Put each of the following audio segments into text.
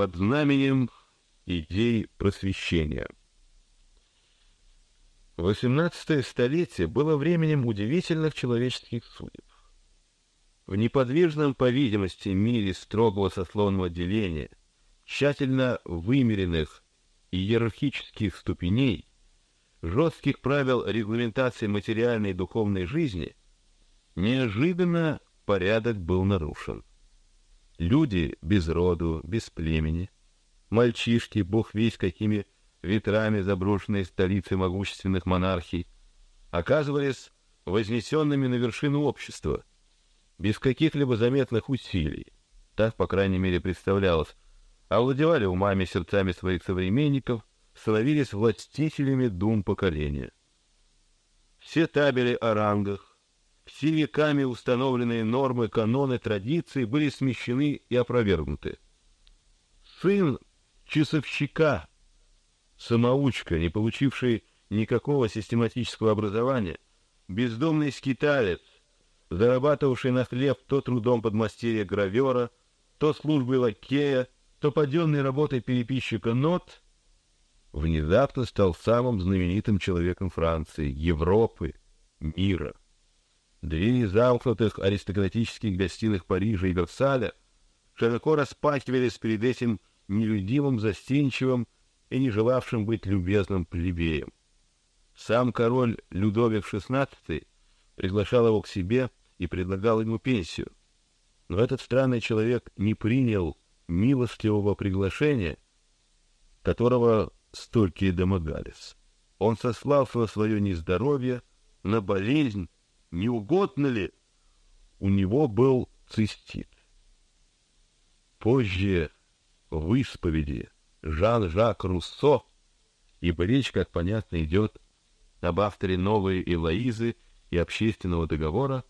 под знаменем идей просвещения. XVIII столетие было временем удивительных человеческих судеб. В неподвижном, по видимости, мире строгого сословного деления, тщательно вымеренных иерархических ступеней, жестких правил регламентации материальной и духовной жизни, неожиданно порядок был нарушен. Люди без роду, без племени, мальчишки, бог весь какими ветрами заброшенной столицы могущественных монархий, оказывались вознесенными на вершину общества, без каких-либо заметных усилий, так, по крайней мере, представлялось, овладевали умами сердцами своих современников, становились властителями дум поколения. Все табели о рангах, все веками установленные нормы, каноны, традиции были смещены и опровергнуты. Сын часовщика самоучка, не получивший никакого систематического образования, бездомный скиталец, зарабатывавший на хлеб то трудом подмастерья гравера, то службой лакея, то паденной работой переписчика нот, внезапно стал самым знаменитым человеком Франции, Европы, мира. Двери замкнутых аристократических гостиных Парижа и Версаля широко распахивались перед этим нелюдимым, застенчивым и не желавшим быть любезным плебеем. Сам король Людовик XVI приглашал его к себе и предлагал ему пенсию, но этот странный человек не принял милостивого приглашения, которого столько и домогались. Он сослался свое нездоровье, на болезнь, не угодно ли? У него был цистит. Позже в исповеди Жан-Жак Руссо, ибо речь, как понятно, идет об авторе новой Элоизы и общественного договора,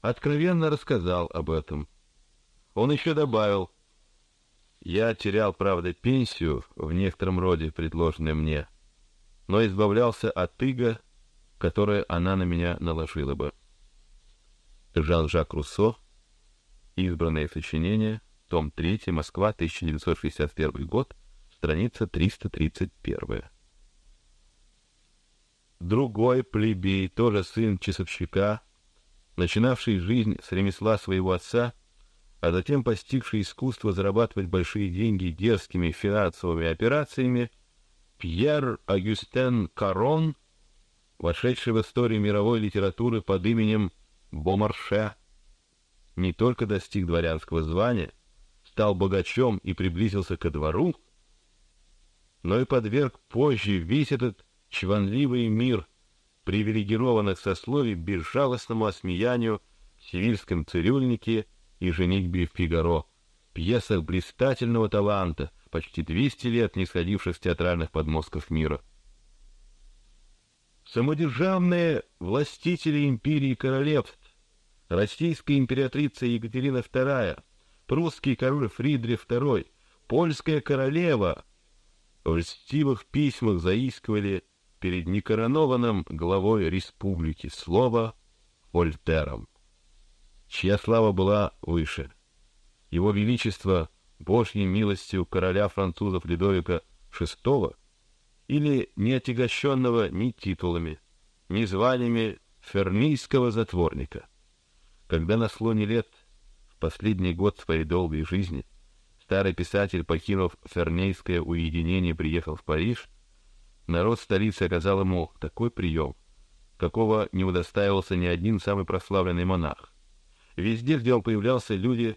откровенно рассказал об этом. Он еще добавил: я терял, правда, пенсию в некотором роде, предложенную мне, но избавлялся от иго, которое она на меня наложила бы. Жан-Жак Руссо. Избранное сочинение том 3, Москва, 1961 год, страница 331. Другой плебей, тоже сын часовщика, начинавший жизнь с ремесла своего отца, а затем постигший искусство зарабатывать большие деньги дерзкими финансовыми операциями, Пьер Агюстен Карон, вошедший в историю мировой литературы под именем Бомарше, не только достиг дворянского звания, стал богачом и приблизился ко двору, но и подверг позже весь этот чванливый мир привилегированных сословий безжалостному осмеянию в сивильском цирюльнике и женитьбе в Фигаро, пьесах блистательного таланта, почти 200 лет не сходивших с театральных подмостков мира. Самодержавные властители империи королевств, российская императрица Екатерина II, прусский король Фридрих II, польская королева в льстивых письмах заискивали перед некоронованным главой республики слово Вольтером, чья слава была выше. Его величество Божьей милостью короля французов Людовика VI или не отягощенного ни титулами, ни званиями фернийского затворника. Когда на слоне лет последний год своей долгой жизни старый писатель, покинув фернейское уединение, приехал в Париж, народ столицы оказал ему такой прием, какого не удостаивался ни один самый прославленный монарх. Везде, где он появлялся, люди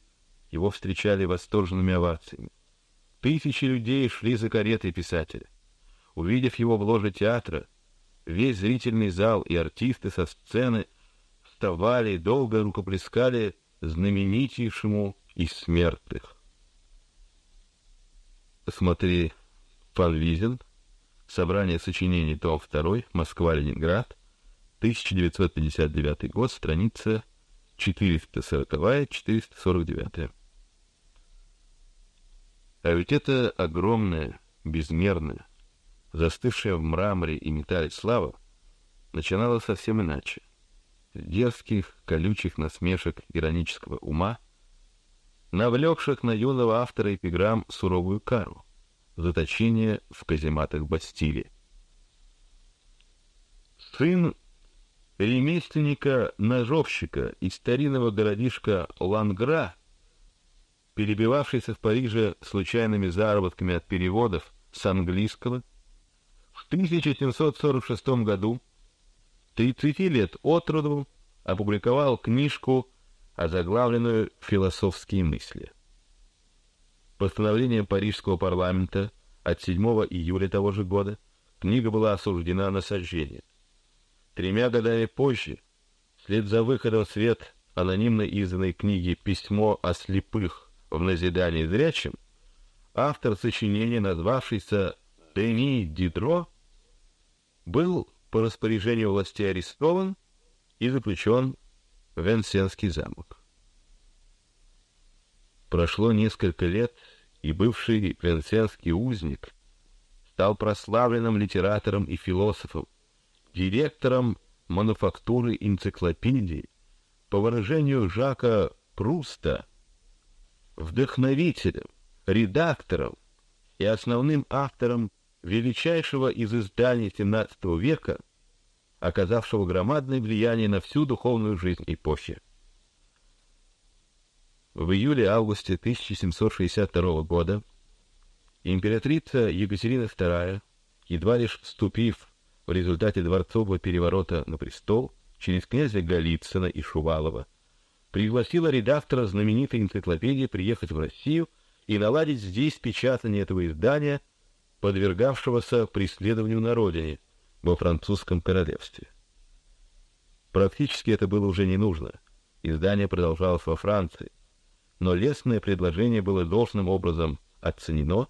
его встречали восторженными овациями. Тысячи людей шли за каретой писателя. Увидев его в ложе театра, весь зрительный зал и артисты со сцены вставали и долго рукоплескали знаменитейшему из смертных. Смотри, Пан Визин, Собрание сочинений, том 2, Москва-Ленинград, 1959 год, страница 440-449. А ведь это огромная, безмерная, застывшая в мраморе и металле слава начинала совсем иначе дерзких, колючих насмешек иронического ума, навлекших на юного автора эпиграмм суровую кару — заточение в казематах Бастилии. Сын ремесленника-ножовщика из старинного городишка Лангра, перебивавшийся в Париже случайными заработками от переводов с английского, в 1746 году, 30 лет от роду, опубликовал книжку, озаглавленную «Философские мысли». Постановлением Парижского парламента от 7 июля того же года книга была осуждена на сожжение. Тремя годами позже, вслед за выходом в свет анонимно изданной книги «Письмо о слепых в назидании зрячим», автор сочинения, назвавшийся Дени Дидро, был по распоряжению властей арестован и заключен в Венсенский замок. Прошло несколько лет, и бывший венсенский узник стал прославленным литератором и философом, директором мануфактуры энциклопедии, по выражению Жака Пруста, вдохновителем, редактором и основным автором величайшего из изданий XVII века, оказавшего громадное влияние на всю духовную жизнь эпохи. В июле-августе 1762 года императрица Екатерина II, едва лишь вступив в результате дворцового переворота на престол через князя Голицына и Шувалова, пригласила редактора знаменитой энциклопедии приехать в Россию и наладить здесь печатание этого издания, подвергавшегося преследованию на родине, во французском королевстве. Практически это было уже не нужно. Издание продолжалось во Франции, но лестное предложение было должным образом оценено,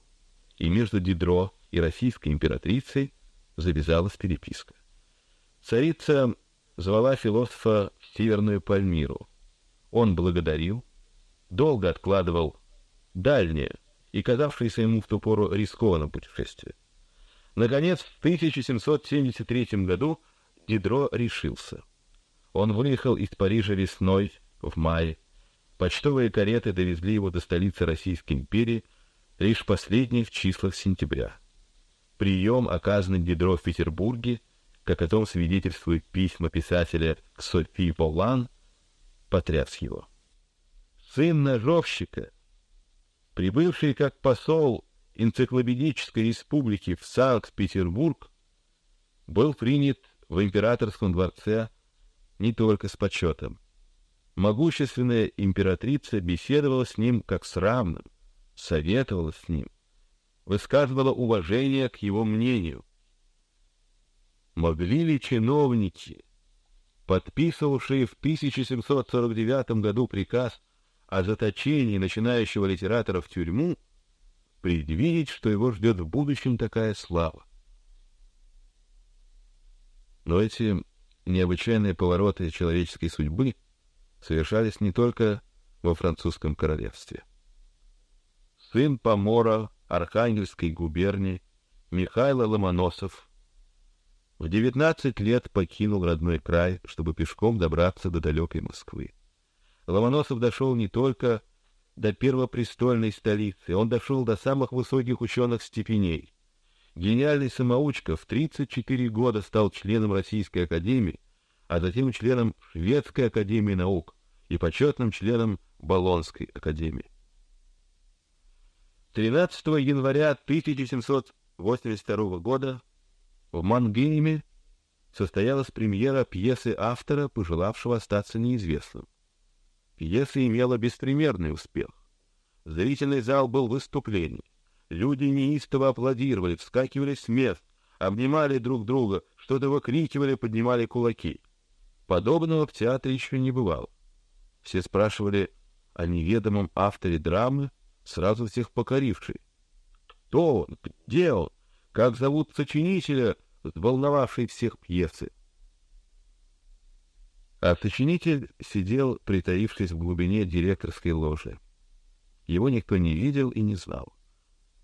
и между Дидро и российской императрицей завязалась переписка. Царица звала философа в Северную Пальмиру. Он благодарил, долго откладывал дальнее и казавшееся ему в ту пору рискованное путешествие. Наконец, в 1773 году Дидро решился. Он выехал из Парижа весной в мае. Почтовые кареты довезли его до столицы Российской империи лишь последних числах сентября. Прием, оказанный Дидро в Петербурге, как о том свидетельствуют письма писателя к Софии Полан, потряс его. Сын ножовщика, прибывший как посол энциклопедической республики в Санкт-Петербург, был принят в императорском дворце не только с почетом. Могущественная императрица беседовала с ним как с равным, советовала с ним, высказывала уважение к его мнению. Могли ли чиновники, подписывавшие в 1749 году приказ о заточении начинающего литератора в тюрьму, предвидеть, что его ждет в будущем такая слава? Но эти необычайные повороты человеческой судьбы совершались не только во французском королевстве. Сын помора Архангельской губернии Михаил Ломоносов в 19 лет покинул родной край, чтобы пешком добраться до далекой Москвы. Ломоносов дошел не только до первопрестольной столицы, он дошел до самых высоких ученых степеней. Гениальный самоучка в 34 года стал членом Российской академии, а затем членом Шведской академии наук и почетным членом Болонской академии. 13 января 1782 года в Мангейме состоялась премьера пьесы автора, пожелавшего остаться неизвестным. Пьеса имела беспримерный успех. Зрительный зал был в выступлении. Люди неистово аплодировали, вскакивали с мест, обнимали друг друга, что-то выкрикивали, поднимали кулаки. Подобного в театре еще не бывало. Все спрашивали о неведомом авторе драмы, сразу всех покоривший. Кто он? Где он? Как зовут сочинителя, волновавший всех пьесы? А сочинитель сидел, притаившись в глубине директорской ложи. Его никто не видел и не знал.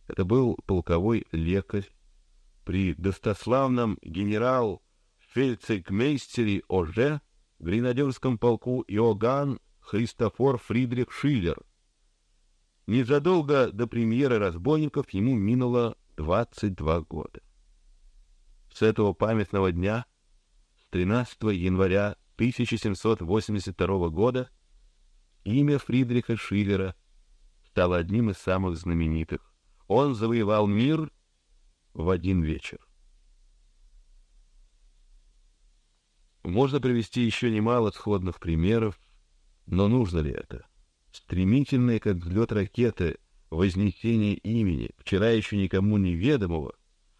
Это был полковой лекарь при достославном генерал фельдцейгмейстере ОЖ в гренадерском полку Иоганн Христофор Фридрих Шиллер, Незадолго до премьеры «Разбойников» ему минуло 22 года. С этого памятного дня, с 13 января 1782 года, имя Фридриха Шиллера стало одним из самых знаменитых. Он завоевал мир в один вечер. Можно привести еще немало сходных примеров, но нужно ли это? Стремительное, как взлет ракеты, вознесение имени, вчера еще никому неведомого,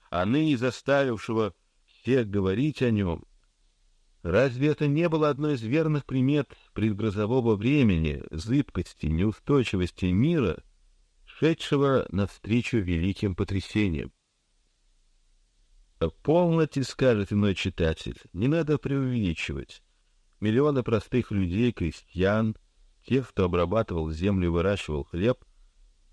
а ныне заставившего всех говорить о нем. Разве это не было одной из верных примет предгрозового времени, зыбкости, неустойчивости мира, шедшего навстречу великим потрясениям? Полноте, скажет иной читатель, не надо преувеличивать. Миллионы простых людей, крестьян, тех, кто обрабатывал землю и выращивал хлеб,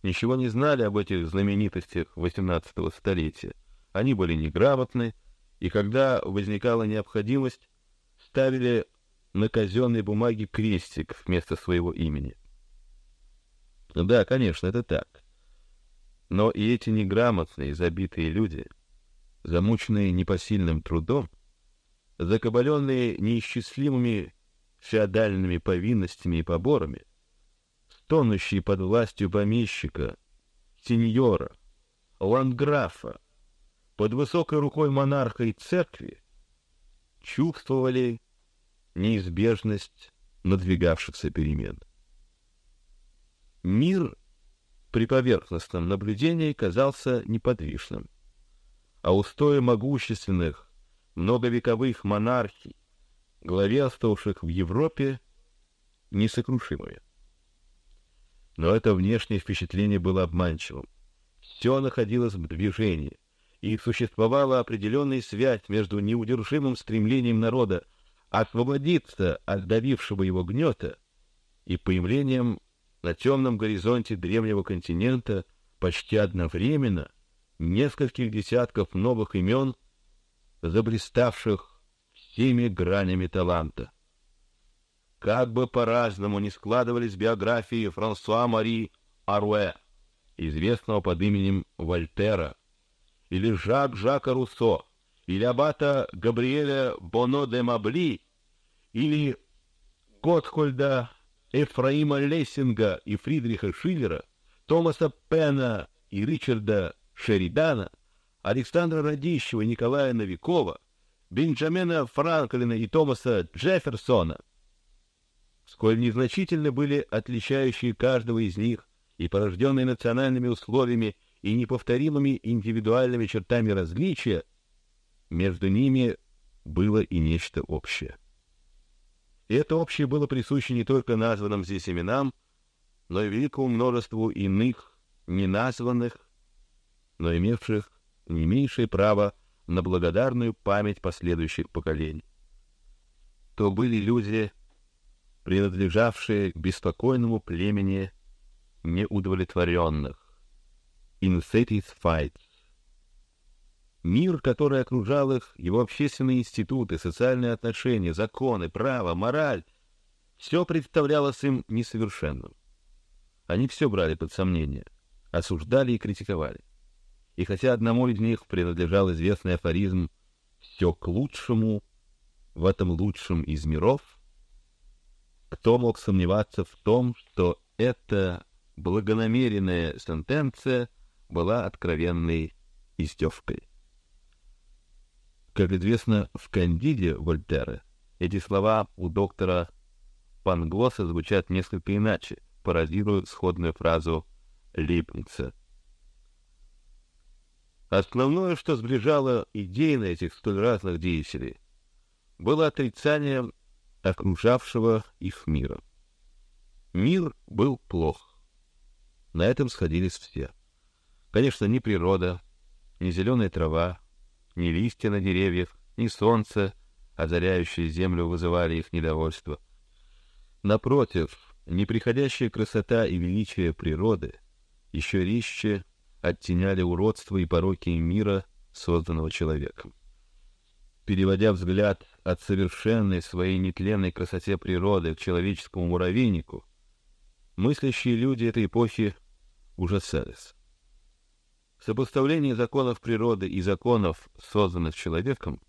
ничего не знали об этих знаменитостях XVIII столетия. Они были неграмотны, и когда возникала необходимость, ставили на казенной бумаге крестик вместо своего имени. Да, конечно, это так. Но и эти неграмотные, забитые люди — замученные непосильным трудом, закабаленные неисчислимыми феодальными повинностями и поборами, стонущие под властью помещика, сеньора, ландграфа, под высокой рукой монарха и церкви, чувствовали неизбежность надвигавшихся перемен. Мир при поверхностном наблюдении казался неподвижным а устои могущественных многовековых монархий, главенствовавших в Европе, несокрушимыми. Но это внешнее впечатление было обманчивым. Все находилось в движении, и существовала определенная связь между неудержимым стремлением народа освободиться от давившего его гнета и появлением на темном горизонте древнего континента почти одновременно нескольких десятков новых имен, заблиставших всеми гранями таланта. Как бы по-разному ни складывались биографии Франсуа Мари Аруэ, известного под именем Вольтера, или Жак Жака Руссо, или аббата Габриэля Боно де Мабли, или Готхольда Эфраима Лессинга и Фридриха Шиллера, Томаса Пена и Ричарда Шеридана, Александра Радищева, Николая Новикова, Бенджамина Франклина и Томаса Джефферсона. Сколь незначительны были отличающие каждого из них и порожденные национальными условиями и неповторимыми индивидуальными чертами различия, между ними было и нечто общее. И это общее было присуще не только названным здесь именам, но и великому множеству иных, неназванных но имевших не меньшее право на благодарную память последующих поколений. То были люди, принадлежавшие к беспокойному племени неудовлетворенных, unsatisfied. Мир, который окружал их, его общественные институты, социальные отношения, законы, право, мораль, все представлялось им несовершенным. Они все брали под сомнение, осуждали и критиковали. И хотя одному из них принадлежал известный афоризм «все к лучшему в этом лучшем из миров», кто мог сомневаться в том, что эта благонамеренная сентенция была откровенной издевкой? Как известно, в «Кандиде» Вольтера эти слова у доктора Панглоса звучат несколько иначе, пародируя сходную фразу Липница. Основное, что сближало идейно этих столь разных деятелей, было отрицание окружавшего их мира. Мир был плох. На этом сходились все. Конечно, ни природа, ни зеленая трава, ни листья на деревьях, ни солнце, озаряющее землю, вызывали их недовольство. Напротив, неприходящая красота и величие природы еще резче оттеняли уродство и пороки мира, созданного человеком. Переводя взгляд от совершенной своей нетленной красоте природы к человеческому муравейнику, мыслящие люди этой эпохи ужасались. Сопоставление законов природы и законов, созданных человеком,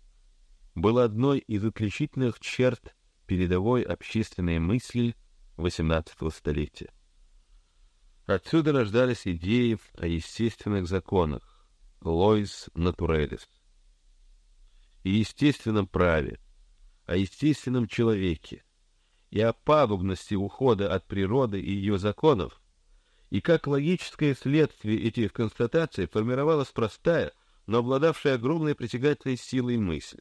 было одной из отличительных черт передовой общественной мысли XVIII столетия. Отсюда рождались идеи о естественных законах, лоис натурелис, и естественном праве, о естественном человеке, и о пагубности ухода от природы и ее законов, и как логическое следствие этих констатаций формировалась простая, но обладавшая огромной притягательной силой мысль.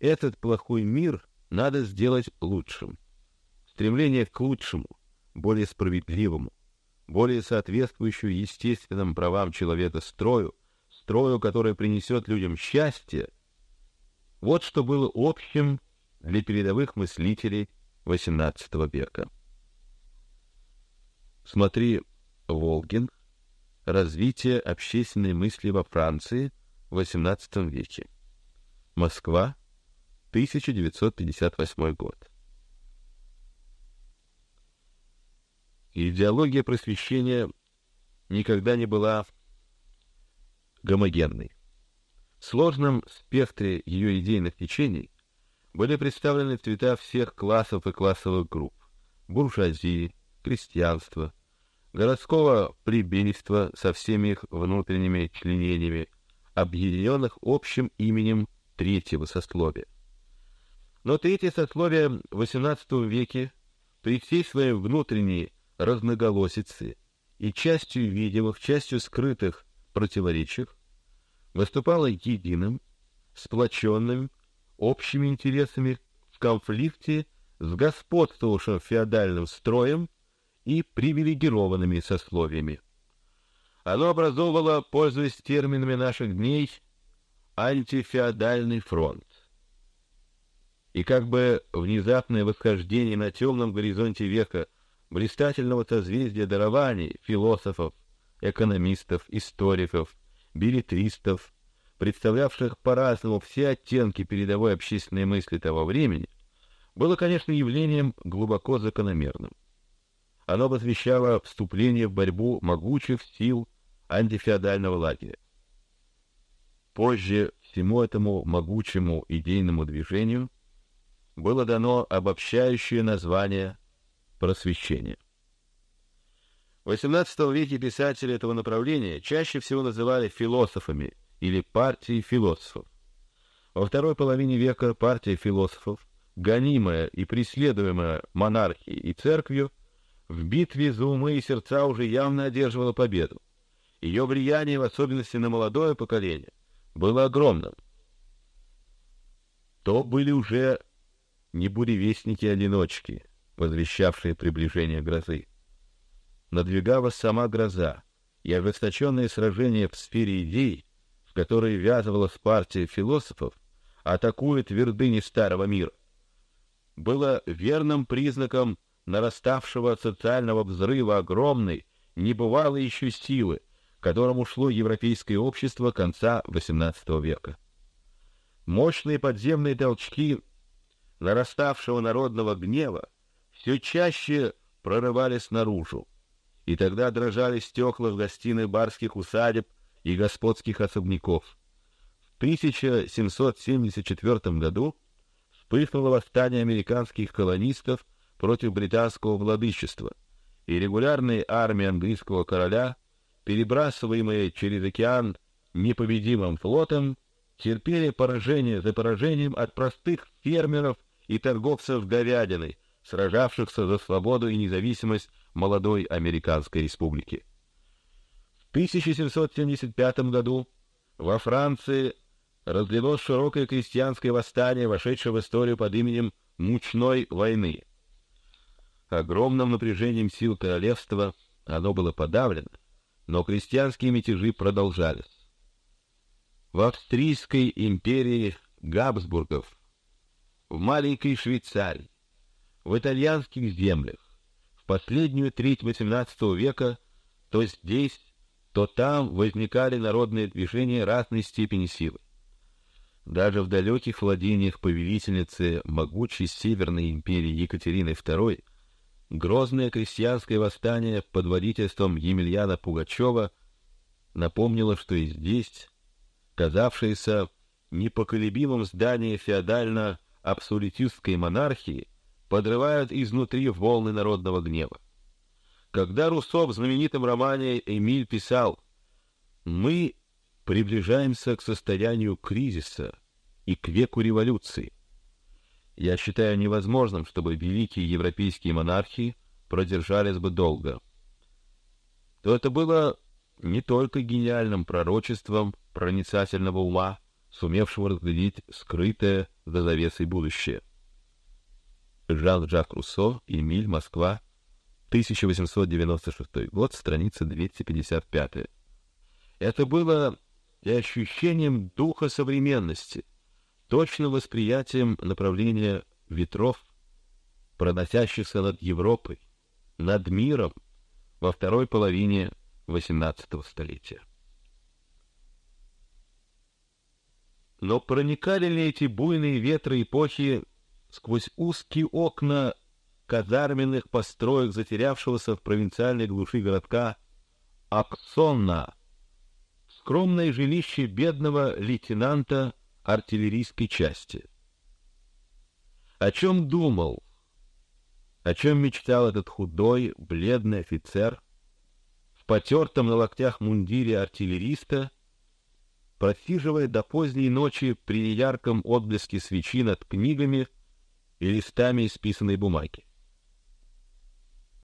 Этот плохой мир надо сделать лучшим. Стремление к лучшему, более справедливому, более соответствующему естественным правам человека строю, строю, который принесет людям счастье, вот что было общим для передовых мыслителей XVIII века. Смотри Волгин. Развитие общественной мысли во Франции в XVIII веке. Москва, 1958 год. Идеология просвещения никогда не была гомогенной. В сложном спектре ее идейных течений были представлены цвета всех классов и классовых групп: буржуазии, крестьянства, городского плебейства со всеми их внутренними членениями, объединенных общим именем третьего сословия. Но третье сословие в XVIII веке при всей своей внутренней разноголосице и частью видимых, частью скрытых противоречиях выступало единым, сплоченным, общими интересами в конфликте с господствовавшим феодальным строем и привилегированными сословиями. Оно образовывало, пользуясь терминами наших дней, антифеодальный фронт. И как бы внезапное восхождение на темном горизонте века блистательного созвездия дарований философов, экономистов, историков, билетристов, представлявших по-разному все оттенки передовой общественной мысли того времени, было, конечно, явлением глубоко закономерным. Оно посвящало вступление в борьбу могучих сил антифеодального лагеря. Позже всему этому могучему идейному движению было дано обобщающее название просвещение. В XVIII веке писатели этого направления чаще всего называли философами или партией философов. Во второй половине века партия философов, гонимая и преследуемая монархией и церковью, в битве за умы и сердца уже явно одерживала победу. Ее влияние, в особенности на молодое поколение, было огромным. То были уже не буревестники-одиночки, возвещавшие приближение грозы. Надвигалась сама гроза, и ожесточенное сражение в сфере идей, в которой ввязывалась партия философов, атакуя твердыни старого мира, было верным признаком нараставшего социального взрыва огромной, небывалой еще силы, которому шло европейское общество конца XVIII века. Мощные подземные толчки нараставшего народного гнева все чаще прорывались наружу, и тогда дрожали стекла в гостиной барских усадеб и господских особняков. В 1774 году вспыхнуло восстание американских колонистов против британского владычества, и регулярные армии английского короля, перебрасываемые через океан непобедимым флотом, терпели поражение за поражением от простых фермеров и торговцев говядиной, сражавшихся за свободу и независимость молодой американской республики. В 1775 году во Франции разлилось широкое крестьянское восстание, вошедшее в историю под именем Мучной войны. Огромным напряжением сил королевства оно было подавлено, но крестьянские мятежи продолжались. В австрийской империи Габсбургов, в маленькой Швейцарии, в итальянских землях, в последнюю треть XVIII века, то здесь, то там возникали народные движения разной степени силы. Даже в далеких владениях повелительницы могучей Северной империи Екатерины II грозное крестьянское восстание под водительством Емельяна Пугачева напомнило, что и здесь, казавшееся непоколебимым здание феодально-абсолютистской монархии, подрывают изнутри волны народного гнева. Когда Руссо в знаменитом романе «Эмиль» писал «Мы приближаемся к состоянию кризиса и к веку революции», я считаю невозможным, чтобы великие европейские монархии продержались бы долго. То это было не только гениальным пророчеством проницательного ума, сумевшего разглядеть скрытое за завесой будущее. Жан-Жак Руссо, Эмиль, Москва, 1896 год, страница 255. Это было и ощущением духа современности, точным восприятием направления ветров, проносящихся над Европой, над миром во второй половине XVIII столетия. Но проникали ли эти буйные ветры эпохи сквозь узкие окна казарменных построек затерявшегося в провинциальной глуши городка Аксонна, скромное жилище бедного лейтенанта артиллерийской части. О чем думал, о чем мечтал этот худой, бледный офицер в потертом на локтях мундире артиллериста, просиживая до поздней ночи при ярком отблеске свечи над книгами и листами исписанной бумаги.